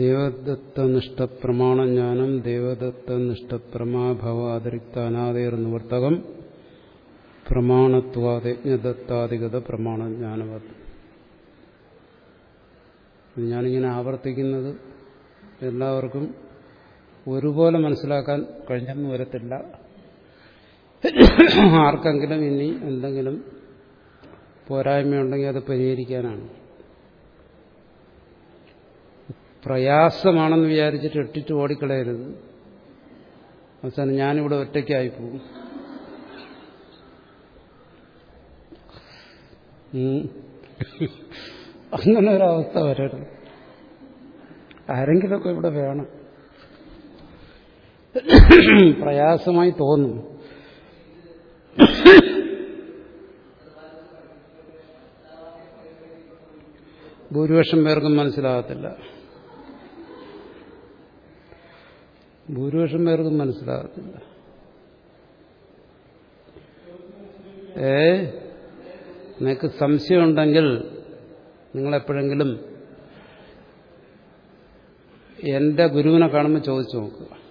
ദേവദത്തനിഷ്ഠപ്രമാണജ്ഞാനം ദേവദത്തനിഷ്ഠപ്രമാഭവാതിരിക്ത അനാദേർ നിവർത്തകം പ്രമാണത്വാദജ്ഞദത്താധികത പ്രമാണജ്ഞാനവത് ഞാനിങ്ങനെ ആവർത്തിക്കുന്നത് എല്ലാവർക്കും ഒരുപോലെ മനസ്സിലാക്കാൻ കഴിഞ്ഞെന്ന് വരത്തില്ല. ആർക്കെങ്കിലും ഇനി എന്തെങ്കിലും പോരായ്മയുണ്ടെങ്കിൽ അത് പരിഹരിക്കാനാണ്. പ്രയാസമാണെന്ന് വിചാരിച്ചിട്ട് എട്ടിട്ട് ഓടിക്കളയരുത്. അവസാനം ഞാനിവിടെ ഒറ്റയ്ക്കായി പോകും. അങ്ങനെ ഒരവസ്ഥ വരരുത്. ആരെങ്കിലുമൊക്കെ ഇവിടെ വേണം. പ്രയാസമായി തോന്നും. ഭൂരിപക്ഷം പേർക്കും മനസ്സിലാകത്തില്ല. ഭൂരിപക്ഷം പേർക്കും മനസ്സിലാകത്തില്ല. ഏ? നിനക്ക് സംശയമുണ്ടെങ്കിൽ നിങ്ങളെപ്പോഴെങ്കിലും എന്റെ ഗുരുവിനെ കാണുമ്പോൾ ചോദിച്ചു നോക്കുക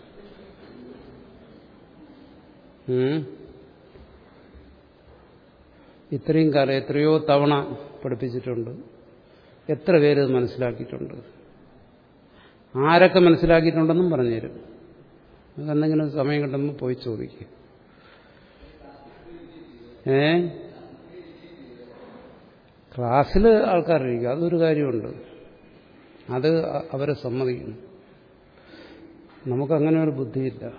ഇത്രയും കാലം എത്രയോ തവണ പഠിപ്പിച്ചിട്ടുണ്ട്. എത്ര പേര് മനസ്സിലാക്കിയിട്ടുണ്ട്? ആരൊക്കെ മനസ്സിലാക്കിയിട്ടുണ്ടെന്നും പറഞ്ഞുതരും. നിങ്ങൾക്ക് എന്തെങ്കിലും സമയം കിട്ടുമ്പോൾ പോയി ചോദിക്കുക ഏ? ക്ലാസ്സിൽ ആൾക്കാരിരിക്കുക അതൊരു കാര്യമുണ്ട്. അത് അവരെ സമ്മതിക്കുന്നു. നമുക്കങ്ങനെ ഒരു ബുദ്ധിയില്ല.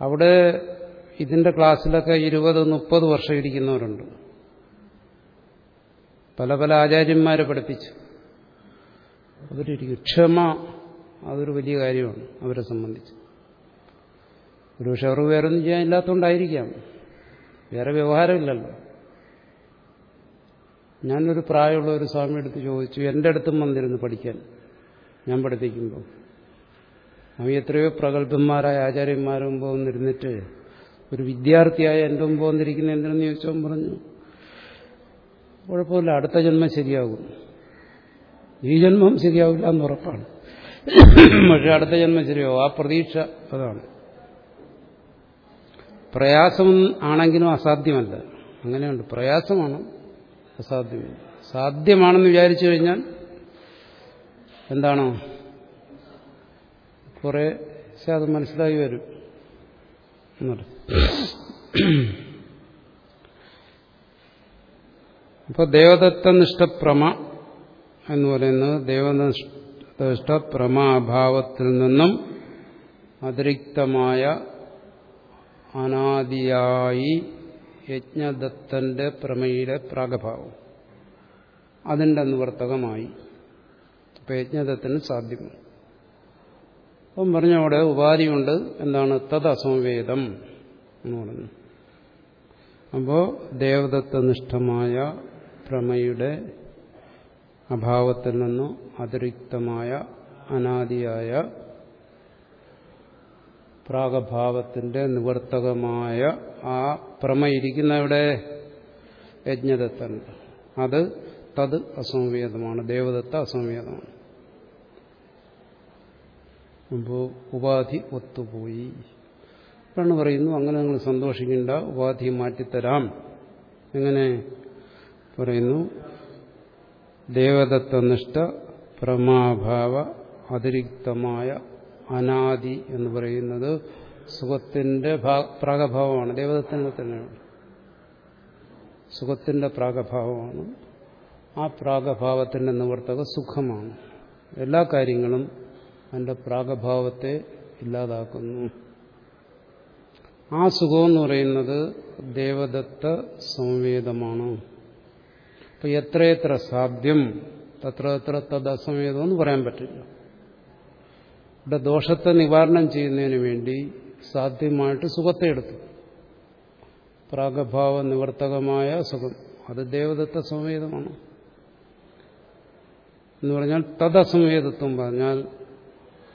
അവിടെ ഇതിന്റെ ക്ലാസ്സിലൊക്കെ ഇരുപത് മുപ്പത് വർഷം ഇരിക്കുന്നവരുണ്ട്. പല പല ആചാര്യന്മാരെ പഠിപ്പിച്ചു. അവരിരിക്കും. ക്ഷമ അതൊരു വലിയ കാര്യമാണ് അവരെ സംബന്ധിച്ച്. ഒരുപക്ഷെ അവർ വേറൊന്നും ചെയ്യാൻ ഇല്ലാത്തതുകൊണ്ടായിരിക്കാം വേറെ വ്യവഹാരമില്ലല്ലോ. ഞാനൊരു പ്രായമുള്ള ഒരു സ്വാമി എടുത്ത് ചോദിച്ചു എന്റെ അടുത്തും വന്നിരുന്നു പഠിക്കാൻ ഞാൻ പഠിപ്പിക്കുമ്പോൾ അവ എത്രയോ പ്രഗത്ഭന്മാരായ ആചാര്യന്മാരും മുമ്പ് ഒരു വിദ്യാർത്ഥിയായ എന്റെ മുമ്പ് വന്നിരിക്കുന്ന എന്തിനെന്ന് ചോദിച്ചവൻ പറഞ്ഞു. കുഴപ്പമില്ല അടുത്ത ജന്മം ശരിയാകും. ഈ ജന്മം ശരിയാവില്ല എന്ന് ഉറപ്പാണ്. പക്ഷെ അടുത്ത ജന്മം ശരിയോ? ആ പ്രതീക്ഷ അതാണ്. പ്രയാസം ആണെങ്കിലും അസാധ്യമല്ല. അങ്ങനെയുണ്ട്. പ്രയാസമാണ് അസാധ്യമല്ല. സാധ്യമാണെന്ന് വിചാരിച്ചു കഴിഞ്ഞാൽ എന്താണോ? കുറെ അത് മനസ്സിലായി വരും. അപ്പോൾ ദേവദത്തനിഷ്ഠപ്രമ എന്ന് പറയുന്നത് ദേവനിഷ്ഠപ്രമാഭാവത്തിൽ നിന്നും അതിരിക്തമായ അനാദിയായി യജ്ഞദത്തന്റെ പ്രമയുടെ പ്രാഗഭാവം. അതിന്റെ നിവർത്തകമായി. അപ്പം യജ്ഞദത്തിന് സാധ്യമാണ് അപ്പം പറഞ്ഞ അവിടെ ഉപാധിയുണ്ട്. എന്താണ്? തത് അസംവേദം എന്ന് പറഞ്ഞു. അപ്പോൾ ദേവദത്തനിഷ്ഠമായ പ്രമയുടെ അഭാവത്തിൽ നിന്നും അതിരിക്തമായ അനാദിയായ പ്രാഗഭാവത്തിന്റെ നിവർത്തകമായ ആ പ്രമ ഇരിക്കുന്ന ഇവിടെ യജ്ഞദത്തണ്ട് അത് തത് അസംവേദമാണ്. ദേവദത്ത അസംവേദമാണ്. ഉപാധി ഒത്തുപോയി. പെണ്ണ് പറയുന്നു അങ്ങനെ നിങ്ങൾ സന്തോഷിക്കേണ്ട ഉപാധി മാറ്റിത്തരാം. എങ്ങനെ? പറയുന്നു ദേവദത്തനിഷ്ഠ പ്രമാഭാവ അതിരിക്തമായ അനാദി എന്ന് പറയുന്നത് സുഖത്തിന്റെ പ്രാഗഭാവമാണ്. ദേവതത്വങ്ങൾ തന്നെയാണ് സുഖത്തിന്റെ പ്രാഗഭാവമാണ്. ആ പ്രാഗഭാവത്തിന്റെ നിവർത്തക സുഖമാണ്. എല്ലാ കാര്യങ്ങളും അതിന്റെ പ്രാഗഭാവത്തെ ഇല്ലാതാക്കുന്നു. ആ സുഖമെന്ന് പറയുന്നത് ദേവദത്ത സംവേദമാണ്. അപ്പൊ എത്രയെത്ര സാധ്യം തത്ര എത്ര അസംവേദം എന്ന് പറയാൻ പറ്റില്ല. ഇവിടെ ദോഷത്തെ നിവാരണം ചെയ്യുന്നതിന് വേണ്ടി സാധ്യമായിട്ട് സുഖത്തെ എടുത്തു. പ്രാഗഭാവ നിവർത്തകമായ സുഖം. അത് ദേവദത്ത സംവേദമാണ് എന്ന് പറഞ്ഞാൽ തദസംവേദത്വം പറഞ്ഞാൽ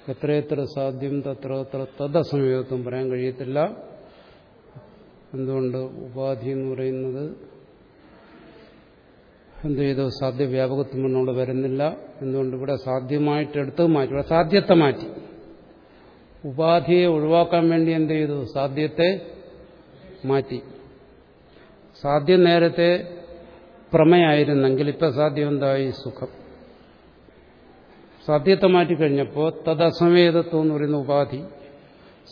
എത്രയെത്ര സാധ്യം തത്ര എത്ര തദസംവേദത്വം പറയാൻ കഴിയത്തില്ല. എന്തുകൊണ്ട് ഉപാധി എന്ന് പറയുന്നത് എന്ത് ചെയ്തു? സാധ്യവ്യാപകത്വം എന്നോട് വരുന്നില്ല. എന്തുകൊണ്ട് ഇവിടെ സാധ്യമായിട്ട് എടുത്ത് മാറ്റി? ഇവിടെ സാധ്യത്തെ മാറ്റി. ഉപാധിയെ ഒഴിവാക്കാൻ വേണ്ടി എന്ത് ചെയ്തു? സാധ്യത്തെ മാറ്റി. സാധ്യം നേരത്തെ പ്രമയായിരുന്നെങ്കിൽ ഇപ്പൊ സാധ്യം എന്തായി? സുഖം. സാധ്യത്തെ മാറ്റിക്കഴിഞ്ഞപ്പോൾ തദസമേതത്വം എന്ന് പറയുന്ന ഉപാധി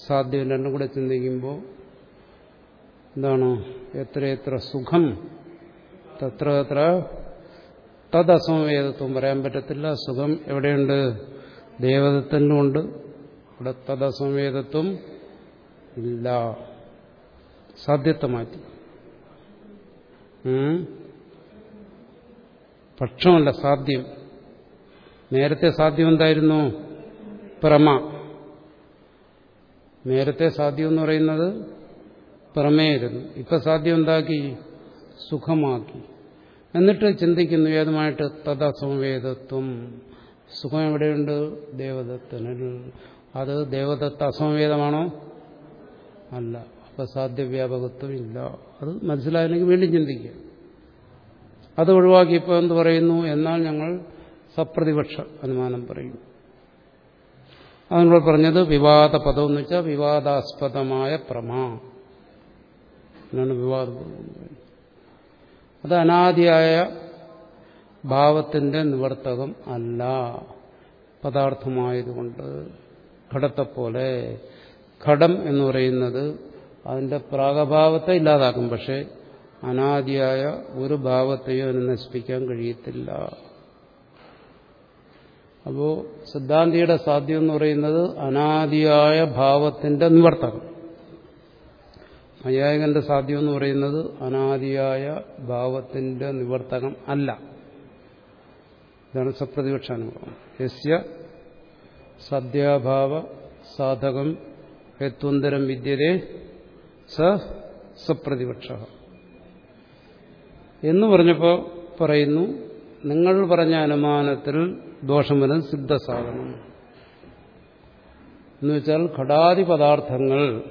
സാധ്യം രണ്ടും കൂടെ ചിന്തിക്കുമ്പോൾ എന്താണ്? എത്രയെത്ര സുഖം തത്ര അത്ര തത് അസമവേദത്വം പറയാൻ പറ്റത്തില്ല. സുഖം എവിടെയുണ്ട്? ദേവതത്തിനുണ്ട് ഇവിടെ തദസമവേദത്വം ഇല്ല. സാധ്യത്തെ മാറ്റി പക്ഷമല്ല സാധ്യം. നേരത്തെ സാധ്യം എന്തായിരുന്നു? പ്രമ. നേരത്തെ സാധ്യം എന്ന് പറയുന്നത് പ്രമേയായിരുന്നു. ഇപ്പൊ സാധ്യം എന്താക്കി? സുഖമാക്കി. എന്നിട്ട് ചിന്തിക്കുന്നു ഏതുമായിട്ട് തദസംവേദത്വം സുഖം എവിടെയുണ്ട്? ദേവദത്തനിൽ. അത് ദേവദത്ത അസംവേദമാണോ അല്ല. അപ്പൊ സാധ്യവ്യാപകത്വം ഇല്ല. അത് മനസ്സിലായില്ലെങ്കിൽ വീണ്ടും ചിന്തിക്കുക. അത് ഒഴിവാക്കിയപ്പോൾ എന്ത് പറയുന്നു? എന്നാൽ ഞങ്ങൾ സപ്രതിപക്ഷ അനുമാനം പറയും. അതിനോട് പറഞ്ഞത് വിവാദ പദം എന്ന് വെച്ചാൽ വിവാദാസ്പദമായ പ്രമാ. എന്നാണ് വിവാദ അത് അനാദിയായ ഭാവത്തിന്റെ നിവർത്തകം അല്ല. പദാർത്ഥമായതുകൊണ്ട് ഘടത്തെപ്പോലെ ഘടം എന്ന് പറയുന്നത് അതിന്റെ പ്രാഗഭാവത്തെ ഇല്ലാതാക്കും. പക്ഷെ അനാദിയായ ഒരു ഭാവത്തെയോ അതിനെ നശിപ്പിക്കാൻ കഴിയത്തില്ല. അപ്പോ സിദ്ധാന്തിയുടെ സാധ്യം എന്ന് പറയുന്നത് അനാദിയായ ഭാവത്തിന്റെ നിവർത്തകം. നൈയായികന്റെ സാധ്യം എന്ന് പറയുന്നത് അനാദിയായ ഭാവത്തിന്റെ നിവർത്തകം അല്ല. ഇതാണ് സപ്രതിപക്ഷ അനുഭവം യസ്യ സദ്യാഭാവ സാധകം ഹേത്വന്തരം വിദ്യതേ സ സപ്രതിപക്ഷ. എന്ന് പറഞ്ഞപ്പോൾ പറയുന്നു നിങ്ങൾ പറഞ്ഞ അനുമാനത്തിൽ ദോഷം വരും സിദ്ധസാധനം. എന്നുവെച്ചാൽ ഘടാതി പദാർത്ഥങ്ങൾ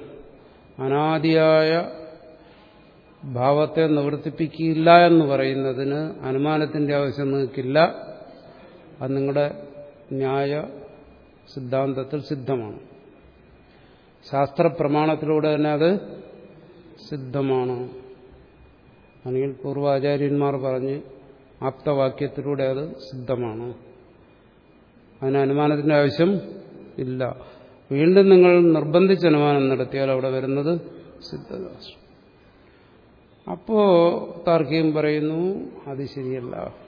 അനാദിയായ ഭാവത്തെ നിവർത്തിപ്പിക്കില്ല എന്ന് പറയുന്നതിന് അനുമാനത്തിന്റെ ആവശ്യം നിങ്ങൾക്കില്ല. അത് നിങ്ങളുടെ ന്യായ സിദ്ധാന്തത്തിൽ സിദ്ധമാണ്. ശാസ്ത്രപ്രമാണത്തിലൂടെ തന്നെ അത് സിദ്ധമാണ്. അല്ലെങ്കിൽ പൂർവാചാര്യന്മാർ പറഞ്ഞ് ആപ്തവാക്യത്തിലൂടെ അത് സിദ്ധമാണ്. അതിന് അനുമാനത്തിന്റെ ആവശ്യം ഇല്ല. വീണ്ടും നിങ്ങൾ നിർബന്ധിച്ച് അനുമാനം നടത്തിയാൽ അവിടെ വരുന്നത് സിദ്ധദാസം അപ്പോ താർക്കികം പറയുന്നു അത് ശരിയല്ല.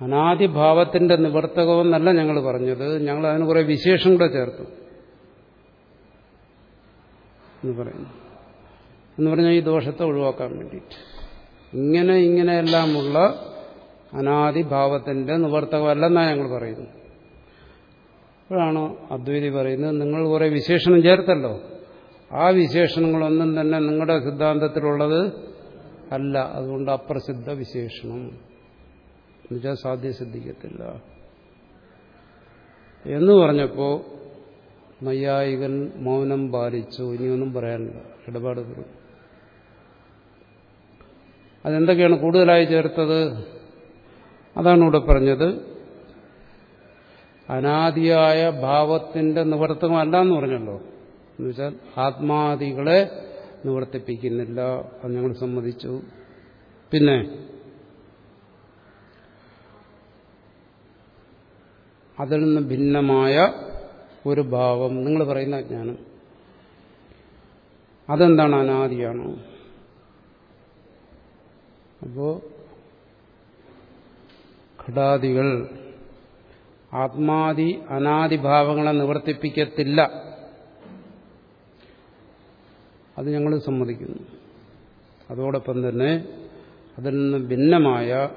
അനാദിഭാവത്തിന്റെ നിവർത്തകമെന്നല്ല ഞങ്ങൾ പറഞ്ഞത്. ഞങ്ങൾ അതിന് കുറെ വിശേഷം കൂടെ ചേർത്തു. എന്ന് പറയുന്നു. എന്ന് പറഞ്ഞാൽ ഈ ദോഷത്തെ ഒഴിവാക്കാൻ വേണ്ടിയിട്ട്. ഇങ്ങനെ ഇങ്ങനെയെല്ലാമുള്ള അനാദിഭാവത്തിന്റെ നിവർത്തകമല്ലെന്നാണ് ഞങ്ങൾ പറയുന്നു അപ്പോഴാണ് അദ്വൈതി പറയുന്നത്. നിങ്ങൾ കുറെ വിശേഷണം ചേർത്തല്ലോ. ആ വിശേഷണങ്ങളൊന്നും തന്നെ നിങ്ങളുടെ സിദ്ധാന്തത്തിലുള്ളത് അല്ല. അതുകൊണ്ട് അപ്രസിദ്ധ വിശേഷണം. എന്നുവെച്ചാൽ സാധ്യ സിദ്ധിക്കത്തില്ല. എന്ന് പറഞ്ഞപ്പോൾ നൈയായികൻ മൗനം പാലിച്ചു. ഇനിയൊന്നും പറയാനില്ല. ഇടപാട് തീർന്നു അതെന്തൊക്കെയാണ് കൂടുതലായി ചേർത്തത്? അതാണ് ഇവിടെ പറഞ്ഞത്. അനാദിയായ ഭാവത്തിന്റെ നിവർത്തനമല്ല എന്ന് പറഞ്ഞല്ലോ. എന്നുവെച്ചാൽ ആത്മാദികളെ നിവർത്തിപ്പിക്കുന്നില്ല അത് ഞങ്ങൾ സമ്മതിച്ചു. പിന്നെ അതിൽ നിന്ന് ഭിന്നമായ ഒരു ഭാവം നിങ്ങൾ പറയുന്ന ജ്ഞാനം. അതെന്താണ് അനാദിയാണോ? അപ്പോ ഘടാദികൾ ആത്മാദി അനാദിഭാവങ്ങളെ നിവർത്തിപ്പിക്കത്തില്ല. അത് ഞങ്ങൾ സമ്മതിക്കുന്നു. അതോടൊപ്പം തന്നെ അതിൽ നിന്ന് ഭിന്നമായ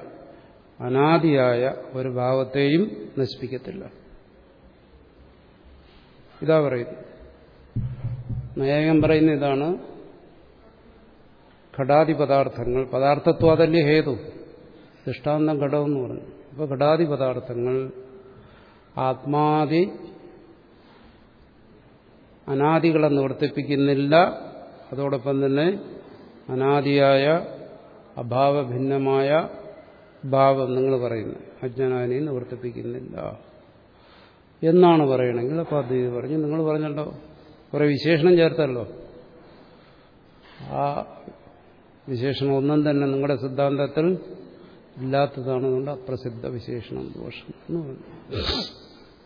അനാദിയായ ഒരു ഭാവത്തെയും നശിപ്പിക്കത്തില്ല. ഇതാ പറയുന്നു. നയകം പറയുന്ന ഇതാണ് ഘടാതി പദാർത്ഥങ്ങൾ പദാർത്ഥത്വം അതല്ലേ ഹേതു? ദൃഷ്ടാന്തം ഘടമെന്ന് പറഞ്ഞു. അപ്പോൾ ഘടാതി പദാർത്ഥങ്ങൾ ആത്മാദി അനാദികളെ നിവർത്തിപ്പിക്കുന്നില്ല. അതോടൊപ്പം തന്നെ അനാദിയായ അഭാവഭിന്നമായ ഭാവം നിങ്ങൾ പറയുന്നു. അജ്ഞാനാനെ നിവർത്തിപ്പിക്കുന്നില്ല. എന്നാണ് പറയണമെങ്കിൽ അപ്പോൾ അത് പറഞ്ഞു. നിങ്ങൾ പറഞ്ഞല്ലോ. കുറെ വിശേഷണം ചേർത്തല്ലോ. ആ വിശേഷണം ഒന്നും തന്നെ നിങ്ങളുടെ സിദ്ധാന്തത്തിൽ ഇല്ലാത്തതാണ് അപ്രസിദ്ധ വിശേഷണം ദോഷം എന്ന് പറഞ്ഞു.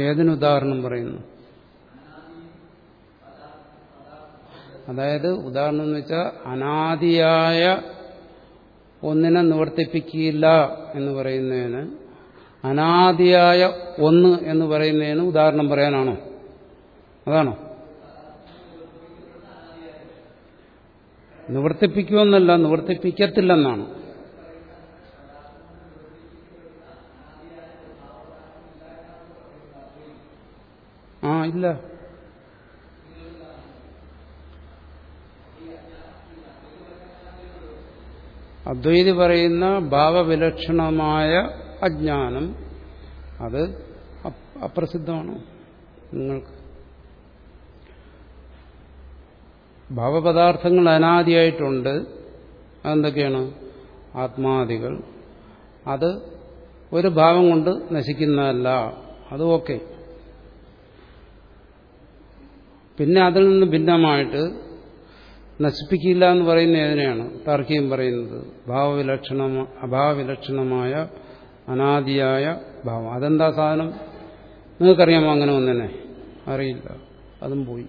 ഏതിന് ഉദാഹരണം പറയുന്നു? അതായത് ഉദാഹരണം എന്ന് വെച്ചാൽ അനാദിയായ ഒന്നിനെ നിവർത്തിപ്പിക്കില്ല എന്ന് പറയുന്നതിന് അനാദിയായ ഒന്ന് എന്ന് പറയുന്നതിന് ഉദാഹരണം പറയാനാണോ? അതാണോ? നിവർത്തിപ്പിക്കുമെന്നല്ല നിവർത്തിപ്പിക്കത്തില്ലെന്നാണ്. ആ ഇല്ല. അദ്വൈതി പറയുന്ന ഭാവവിലക്ഷണമായ അജ്ഞാനം അത് അപ്രസിദ്ധമാണ് നിങ്ങൾക്ക്. ഭാവപദാർത്ഥങ്ങൾ അനാദിയായിട്ടുണ്ട്. അതെന്തൊക്കെയാണ്? ആത്മാദികൾ. അത് ഒരു ഭാവം കൊണ്ട് നശിക്കുന്നതല്ല. അത് ഓക്കെ. പിന്നെ അതിൽ നിന്ന് ഭിന്നമായിട്ട് നശിപ്പിക്കില്ല എന്ന് പറയുന്ന ഏതിനെയാണ്? താർക്കികം പറയുന്നത്. ഭാവവിലക്ഷണ അഭാവവിലക്ഷണമായ അനാദിയായ ഭാവം. അതെന്താ സാധനം? നിങ്ങൾക്കറിയാമോ അങ്ങനെ ഒന്നിനെ? അറിയില്ല. അതും പോയി.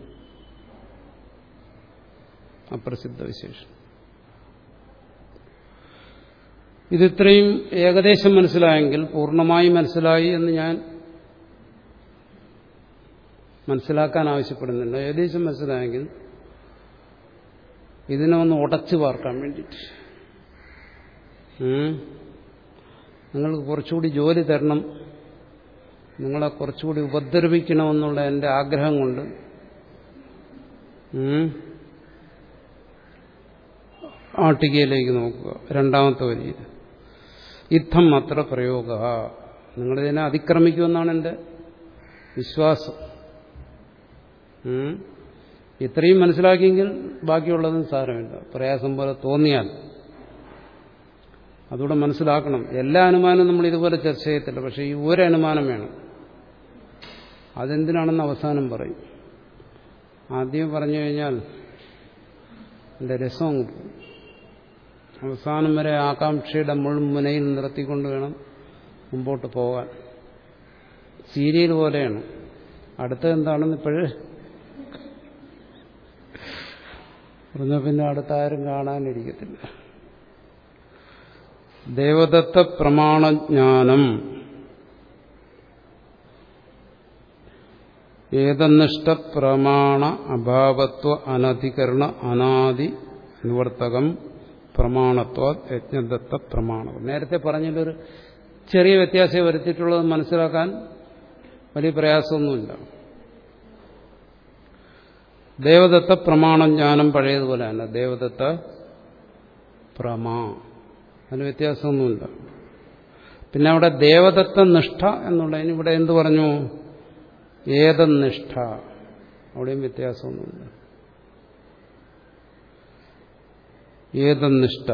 അപ്രസിദ്ധ വിശേഷം. ഇതിത്രയും ഏകദേശം മനസ്സിലായെങ്കിൽ പൂർണമായി മനസ്സിലായി എന്ന് ഞാൻ മനസ്സിലാക്കാൻ ആവശ്യപ്പെടുന്നുണ്ട് ഏകദേശം മനസ്സിലായെങ്കിൽ ഇതിനെ ഒന്ന് ഉടച്ചു പാർക്കാൻ വേണ്ടിയിട്ട്. നിങ്ങൾക്ക് കുറച്ചുകൂടി ജോലി തരണം. നിങ്ങളെ കുറച്ചുകൂടി ഉപദ്രവിക്കണമെന്നുള്ള എന്റെ ആഗ്രഹം കൊണ്ട്. ആട്ടികയിലേക്ക് നോക്കുക. രണ്ടാമത്തെ വരിയിൽ യുദ്ധം അത്ര പ്രയോഗ. നിങ്ങളിതിനെ അതിക്രമിക്കുമെന്നാണ് എന്റെ വിശ്വാസം. ഇത്രയും മനസ്സിലാക്കിയെങ്കിൽ ബാക്കിയുള്ളതും സാരമില്ല. പ്രയാസം പോലെ തോന്നിയാൽ. അതുകൂടെ മനസ്സിലാക്കണം. എല്ലാ അനുമാനവും നമ്മൾ ഇതുപോലെ ചർച്ച ചെയ്യത്തില്ല. പക്ഷേ ഈ ഒരു അനുമാനം വേണം. അതെന്തിനാണെന്ന് അവസാനം പറയും. ആദ്യം പറഞ്ഞു കഴിഞ്ഞാൽ എന്റെ രസം അവസാനം വരെ ആകാംക്ഷയുടെ മുൾമുനയിൽ നിർത്തിക്കൊണ്ട് വേണം മുമ്പോട്ട് പോകാൻ. സീരിയൽ പോലെയാണ്. അടുത്ത എന്താണെന്ന് ഇപ്പോഴേ പറഞ്ഞ പിന്നെ അടുത്ത ആരും കാണാനിരിക്കത്തില്ല. ദേവദത്ത പ്രമാണജ്ഞാനം. ഏതനിഷ്ഠ പ്രമാണ അഭാവത്വ അനധികരണ അനാദി നിവർത്തകം പ്രമാണത്വ യജ്ഞദത്ത പ്രമാണം. നേരത്തെ പറഞ്ഞതിലൊരു ചെറിയ വ്യത്യാസം വരുത്തിയിട്ടുള്ളത് മനസ്സിലാക്കാൻ വലിയ പ്രയാസമൊന്നുമില്ല. ദേവദത്ത പ്രമാണം ജ്ഞാനം പഴയതുപോലെ തന്നെ ദേവദത്ത പ്രമാ. അതിന് വ്യത്യാസമൊന്നുമില്ല. പിന്നെ അവിടെ ദേവദത്ത നിഷ്ഠ എന്നുള്ളതിന് ഇവിടെ എന്തു പറഞ്ഞു? ഏതനിഷ്ഠ അവിടെയും വ്യത്യാസമൊന്നുമില്ല. ഏതനിഷ്ഠ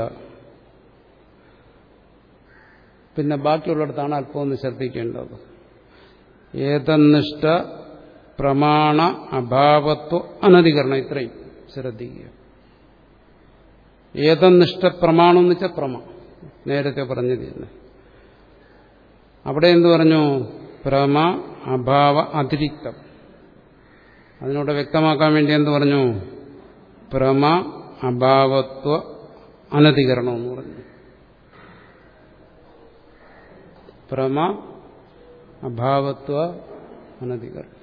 പിന്നെ ബാക്കിയുള്ളിടത്താണ് അല്പമൊന്ന് ശ്രദ്ധിക്കേണ്ടത്. ഏതനിഷ്ഠ പ്രമാണ അഭാവത്വ അനധികരണം. ഇത്രയും ശ്രദ്ധിക്കുക. ഏതനിഷ്ഠ പ്രമാണം എന്ന് വെച്ചാൽ പ്രമ. നേരത്തെ പറഞ്ഞു തന്നെ. അവിടെ എന്ത് പറഞ്ഞു? പ്രമ അഭാവ അതിരിക്തം. അതിനോട് വ്യക്തമാക്കാൻ വേണ്ടി എന്ത് പറഞ്ഞു? പ്രമ അഭാവത്വ അനധികരണം എന്ന് പറഞ്ഞു. പ്രമ അഭാവത്വ അനധികരണം.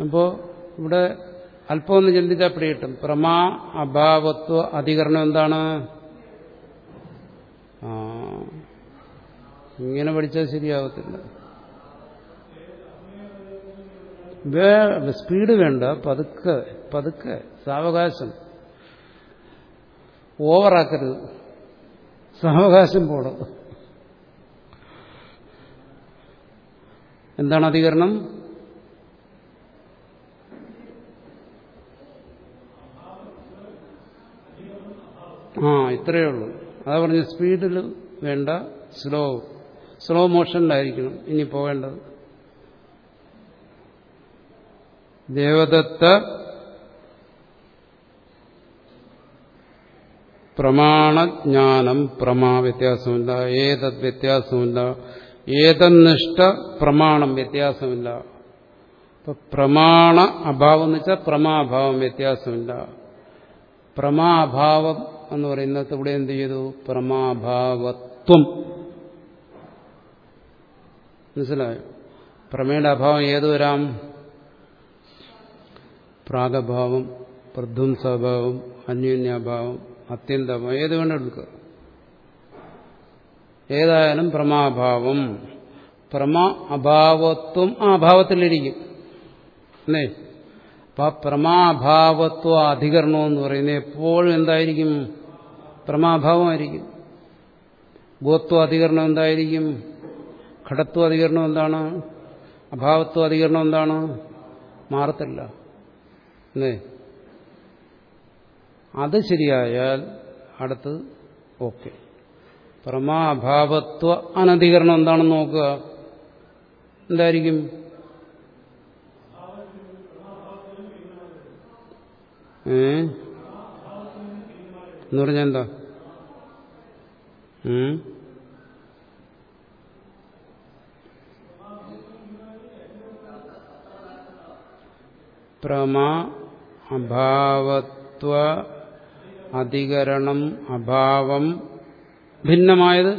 അപ്പോൾ ഇവിടെ അല്പം ഒന്ന് ചിന്തിച്ചാൽ പിടികിട്ടും പ്രമാ അഭാവത്വ അധികരണം എന്താണ്? ഇങ്ങനെ പഠിച്ചാൽ ശരിയാവത്തില്ല. സ്പീഡ് വേണ്ട പതുക്കെ പതുക്കെ സാവകാശം. ഓവറാക്കരുത് സാവകാശം പോണം. എന്താണ് അധികരണം? ആ ഇത്രയേ ഉള്ളൂ. അതാ പറഞ്ഞ സ്പീഡിൽ വേണ്ട സ്ലോ സ്ലോ മോഷനിലായിരിക്കണം ഇനി പോകേണ്ടത്. ദേവദത്ത പ്രമാണജ്ഞാനം പ്രമാ വ്യത്യാസമില്ല. ഏതത് വ്യത്യാസമില്ല. ഏതന്നിഷ്ട പ്രമാണം വ്യത്യാസമില്ല. ഇപ്പൊ പ്രമാണ അഭാവം എന്ന് വെച്ചാൽ പ്രമാഭാവം വ്യത്യാസമില്ല. പ്രമാഭാവം എന്ന് പറയുന്നത് ഇവിടെ എന്ത് ചെയ്തു? പ്രമാഭാവത്വം. മനസ്സിലായോ? പ്രമേയുടെ അഭാവം ഏത് വരാം? പ്രാഗഭാവം പ്രധ്വംസഭാവം അന്യോന്യാഭാവം അത്യന്തഭാവം ഏത് വേണം എടുക്കുക. ഏതായാലും പ്രമാഭാവം. പ്രമാ അഭാവത്വം ആ അഭാവത്തിലിരിക്കും. അല്ലേ? അപ്പൊ ആ പ്രമാഭാവത്വ അധികരണം എന്ന് പറയുന്നത് എപ്പോഴും എന്തായിരിക്കും? പ്രമാഭാവമായിരിക്കും. ഗോത്വ അധികരണം എന്തായിരിക്കും? ഘടത്വ അധികരണം എന്താണ്? അഭാവത്വ അധികരണം എന്താണ്? മാറത്തില്ല. അത് ശരിയായാൽ അടുത്ത് ഓക്കെ. പ്രമാഭാവത്വ അനധികരണം എന്താണെന്ന് നോക്കുക. എന്തായിരിക്കും? ഏ? എന്ന് പറഞ്ഞാൽ എന്താ? പ്രമാ അഭാവത്വ അധികരണം അഭാവം ഭിന്നമായത്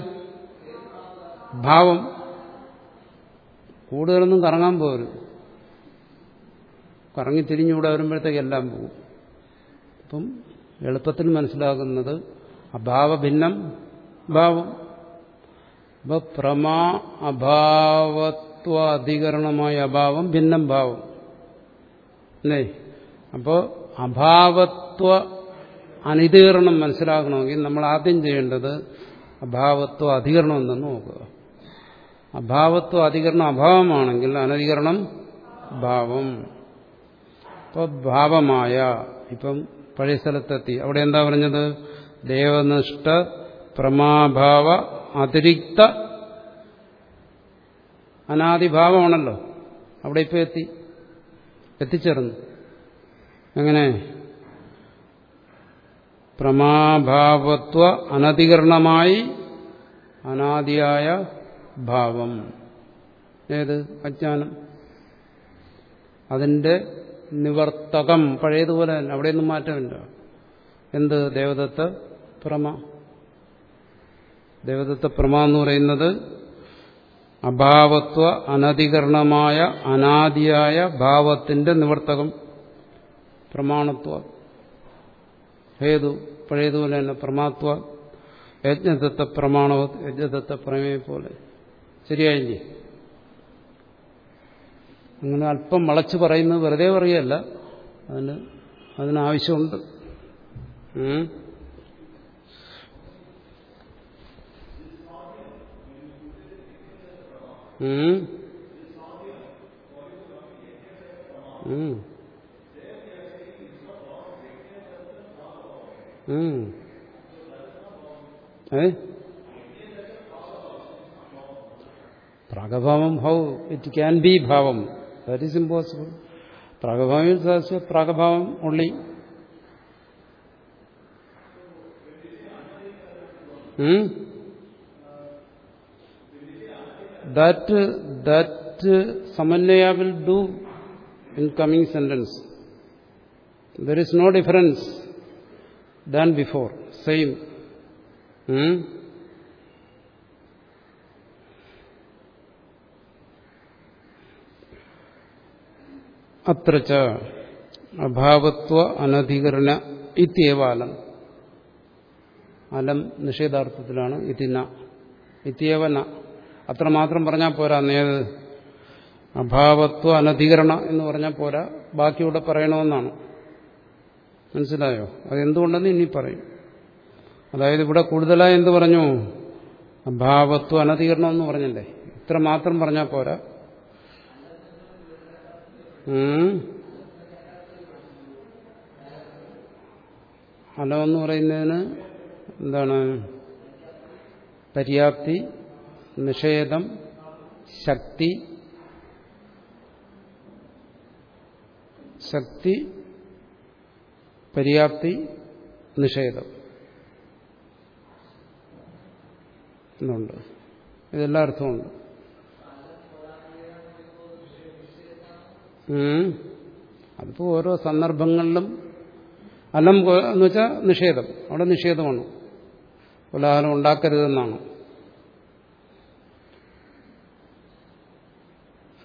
ഭാവം. കൂടുതലൊന്നും കറങ്ങാൻ പോകരുത് കറങ്ങി തിരിഞ്ഞുകൂടെ വരുമ്പോഴത്തേക്ക് എല്ലാം പോകും. അപ്പം എളുപ്പത്തിൽ മനസ്സിലാകുന്നത്. അഭാവഭിന്നം ഭാവം അപ്പൊ പ്രമാ അഭാവത്വ അധികരണമായ അഭാവം ഭിന്നം ഭാവം. അല്ലേ? അപ്പോൾ അഭാവത്വ അനിതീകരണം മനസ്സിലാക്കണമെങ്കിൽ നമ്മൾ ആദ്യം ചെയ്യേണ്ടത് അഭാവത്വ അധികരണം എന്തെന്ന് നോക്കുക. അഭാവത്വ അധികരണം അഭാവമാണെങ്കിൽ അനധികരണം ഭാവം. ഇപ്പോൾ ഭാവമായ ഇപ്പം പഴയ സ്ഥലത്തെത്തി. അവിടെ എന്താ പറഞ്ഞത്? ദേവനിഷ്ഠ പ്രമാഭാവ അതിരിക്ത അനാദിഭാവമാണല്ലോ. അവിടെ ഇപ്പോൾ എത്തി. എത്തിച്ചേർന്നു. എങ്ങനെ? പ്രമാഭാവത്വ അനധികരണമായി അനാദിയായ ഭാവം. ഏത്? അജ്ഞാനം. അതിന്റെ നിവർത്തകം. പഴയതുപോലെ തന്നെ അവിടെയൊന്നും മാറ്റമില്ല. എന്ത്? ദേവദത്ത പ്രമ. ദേവദത്ത പ്രമ എന്ന് പറയുന്നത് അഭാവത്വ അനധികരണമായ അനാദിയായ ഭാവത്തിന്റെ നിവർത്തകം. പ്രമാണത്വ. ഹേതു പഴയതുപോലെ തന്നെ പ്രമാത്വ. യജ്ഞദത്ത പ്രമാണവ യജ്ഞദത്ത പ്രമേയ പോലെ. ശരിയായില്ലേ? അങ്ങനെ അല്പം വളച്ചു പറയുന്നത് വെറുതെ പറയല്ല അതിന് അതിനാവശ്യമുണ്ട്. ഏ? പ്രാഗഭാവം ഹൗ ഇറ്റ് ക്യാൻ ബി ഭാവം. ദാറ്റ് ഈസ് ഇമ്പോസിബിൾ പ്രാഗഭാവം പ്രാഗഭാവം ഉള്ളി that that samanaya will do in coming sentence there is no difference than before same അത്ര അഭാവത്വ അനധികരണ ഇത്യേവാലം അലം നിഷേധാർത്ഥത്തിലാണ് ഇതിന ഇത്യേവന അത്രമാത്രം പറഞ്ഞാൽ പോരാ നേത് അഭാവത്വ അനധികരണ എന്ന് പറഞ്ഞാൽ പോരാ ബാക്കിയൂടെ പറയണമെന്നാണ്। മനസ്സിലായോ? അതെന്തുകൊണ്ടെന്ന് ഇനി പറയും। അതായത് ഇവിടെ കൂടുതലായി എന്ത് പറഞ്ഞു? അഭാവത്വ അനധികരണം എന്ന് പറഞ്ഞല്ലേ? ഇത്ര മാത്രം പറഞ്ഞാൽ പോരാ। അലമെന്ന് പറയുന്നതിന് എന്താണ്? പര്യാപ്തി നിഷേധം ശക്തി. ശക്തി പര്യാപ്തി നിഷേധം. എന്നുണ്ട് ഇതെല്ലാം അർത്ഥമുണ്ട്. അതിപ്പോൾ ഓരോ സന്ദർഭങ്ങളിലും അലം എന്ന് വെച്ചാൽ നിഷേധം. അവിടെ നിഷേധമാണ്. കോലാഹലം ഉണ്ടാക്കരുതെന്നാണ്.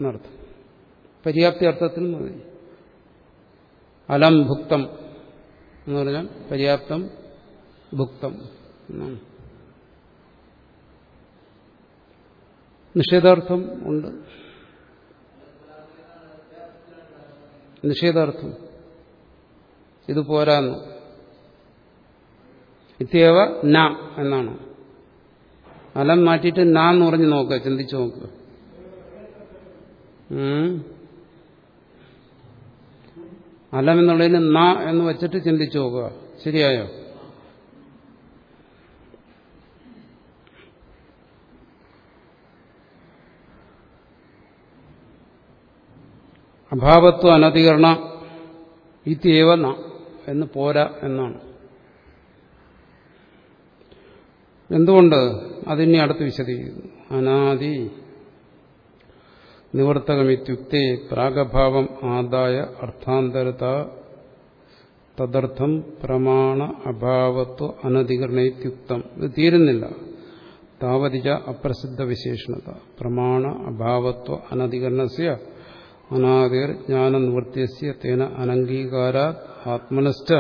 എന്നർത്ഥം. പര്യാപ്തി അർത്ഥത്തിൽ മതി. അലം ഭുക്തം എന്ന് പറഞ്ഞാൽ പര്യാപ്തം ഭുക്തം നിഷേധാർത്ഥം ഉണ്ട്. നിഷേധാർത്ഥം. ഇത് പോരാന്ന്. ഇത്യവ ന എന്നാണ്. അലം മാറ്റിയിട്ട് ന എന്ന് പറഞ്ഞ് നോക്കുക ചിന്തിച്ചു നോക്കുക അലം എന്നുള്ളതിന് ന എന്ന് വെച്ചിട്ട് ചിന്തിച്ചു നോക്കുക. ശരിയായോ? അഭാവത്വ അനധികരണ ഇത്യവ എന്ന് പോരാ എന്നാണ്. എന്തുകൊണ്ട് അതിനെ അടുത്ത് വിശദീകരിക്കുന്നു? അനാദി നിവർത്തകമിത്യുക്തി പ്രാഗഭാവം ആദായ അർത്ഥാന്തരത തദർത്ഥം പ്രമാണ അഭാവത്വ അനധികരണയുക്തം ഇത് തീരുന്നില്ല. താവതിജ അപ്രസിദ്ധ വിശേഷണത. പ്രമാണ അഭാവത്വ അനധികരണസ്യ അനാദിർ ജ്ഞാനനിവൃത്തിയ തേന അനംഗീകാരാ ആത്മനിഷ്ഠ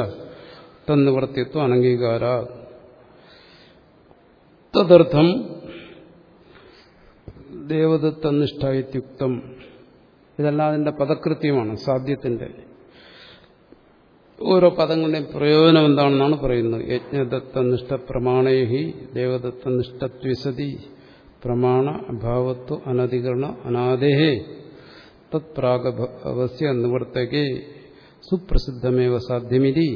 തന്നിവൃത്തിത്വം അനംഗീകാരാ. തദർത്ഥം ദേവദത്തനിഷ്ഠായുക്തം ഇതെല്ലാം അതിന്റെ പദകൃത്യമാണ് സാധ്യത്തിന്റെ. ഓരോ പദങ്ങളുടെയും പ്രയോജനം എന്താണെന്നാണ് പറയുന്നത്. യജ്ഞദത്തനിഷ്ഠ പ്രമാണേഹി ദേവദത്തനിഷ്ഠത്വിസതി പ്രമാണ അഭാവത്വ അനധികരണ അനാദേഹേ. തത്പ്രാഗവസ്യ നിവർത്തകെ സുപ്രസിദ്ധമേവ സാധ്യമിതി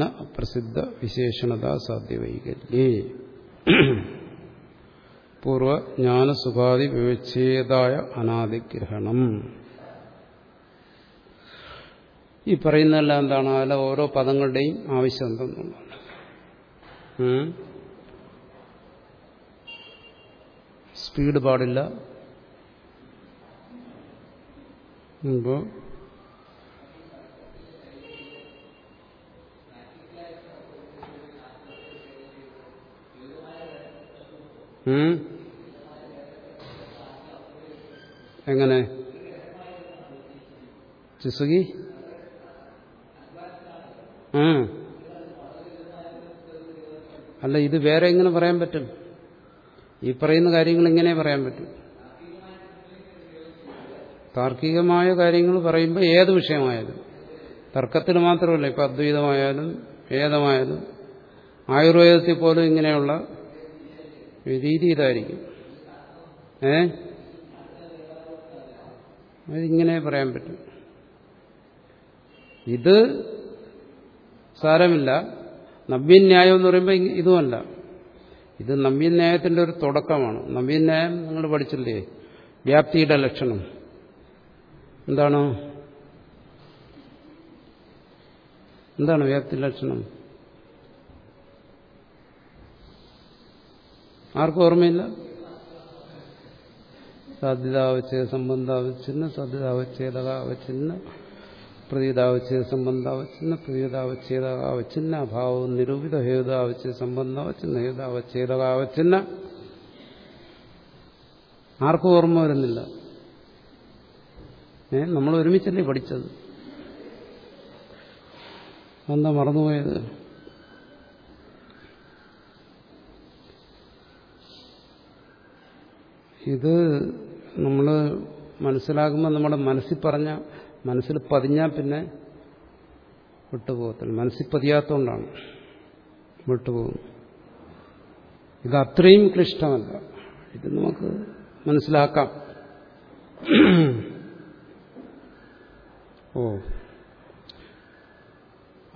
ന പ്രസിദ്ധ വിശേഷണത സാധ്യവൈകല്യേ പൂർവജ്ഞാനസുഖാദി വിവച്ഛേദായ അനാദിഗ്രഹണം ഈ പറയുന്നതെല്ലാം എന്താണ്? അതിലെ ഓരോ പദങ്ങളുടെയും ആവശ്യം എന്തെന്നുള്ളതാണ്. സ്പീഡ് പാടില്ല. മുമ്പ് എങ്ങനെ? ചുസുകി അല്ല ഇത് വേറെ എങ്ങനെ പറയാൻ പറ്റും? ഈ പറയുന്ന കാര്യങ്ങൾ എങ്ങനെ പറയാൻ പറ്റും. താർക്കികമായ കാര്യങ്ങൾ പറയുമ്പോൾ ഏത് വിഷയമായാലും. തർക്കത്തിൽ മാത്രമല്ല ഇപ്പം അദ്വൈതമായാലും വേദമായാലും ആയുർവേദത്തിൽ പോലും ഇങ്ങനെയുള്ള രീതി ഇതായിരിക്കും. ഏ? അതിങ്ങനെ പറയാൻ പറ്റും. ഇത് സാരമില്ല. നവ്യന്യായം എന്ന് പറയുമ്പോൾ ഇതുമല്ല. ഇത് നവ്യന്യായത്തിന്റെ ഒരു തുടക്കമാണ്. നവ്യന്യായം നിങ്ങൾ പഠിച്ചില്ലേ? വ്യാപ്തിയുടെ ലക്ഷണം. എന്താണ് എന്താണ് വ്യാപ്തി ലക്ഷണം ആർക്കും ഓർമ്മയില്ല സാധ്യതാവച്ഛേദ സംബന്ധാവച്ഛിന്ന സാധ്യതാവച്ഛേദകാവച്ഛിന്ന പ്രതീതാവച്ഛേദ സംബന്ധാവച്ഛിന്ന പ്രതീതാവച്ഛേദകാവച്ഛിന്ന അഭാവം നിരൂപിത ഹേതാവച്ഛേദ സംബന്ധാവച്ഛിന്ന ഹേതാവച്ഛേദകാവച്ഛിന്ന ആർക്കും ഓർമ്മ വരുന്നില്ല ഏ? നമ്മൾ ഒരുമിച്ചല്ലേ പഠിച്ചത്? എന്താ മറന്നുപോയത്? ഇത് നമ്മൾ മനസ്സിലാകുമ്പോൾ നമ്മുടെ മനസ്സിൽ പറഞ്ഞ മനസ്സിൽ പതിഞ്ഞാൽ പിന്നെ വിട്ടുപോകത്തില്ല. മനസ്സിൽ പതിയാത്തോണ്ടാണ് വിട്ടുപോകുന്നത്. ഇത് അത്രയും ക്ലിഷ്ടമല്ല. ഇത് നമുക്ക് മനസ്സിലാക്കാം. ഓ.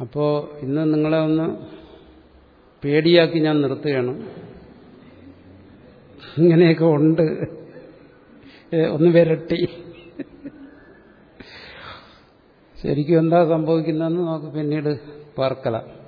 അപ്പോ ഇന്ന് നിങ്ങളെ ഒന്ന് പേടിയാക്കി ഞാൻ നിർത്തുകയാണ്. ഇങ്ങനെയൊക്കെ ഉണ്ട്. ഒന്ന് വിരട്ടി. ശരിക്കും എന്താ സംഭവിക്കുന്നതെന്ന് നമുക്ക് പിന്നീട് പാർക്കലാം.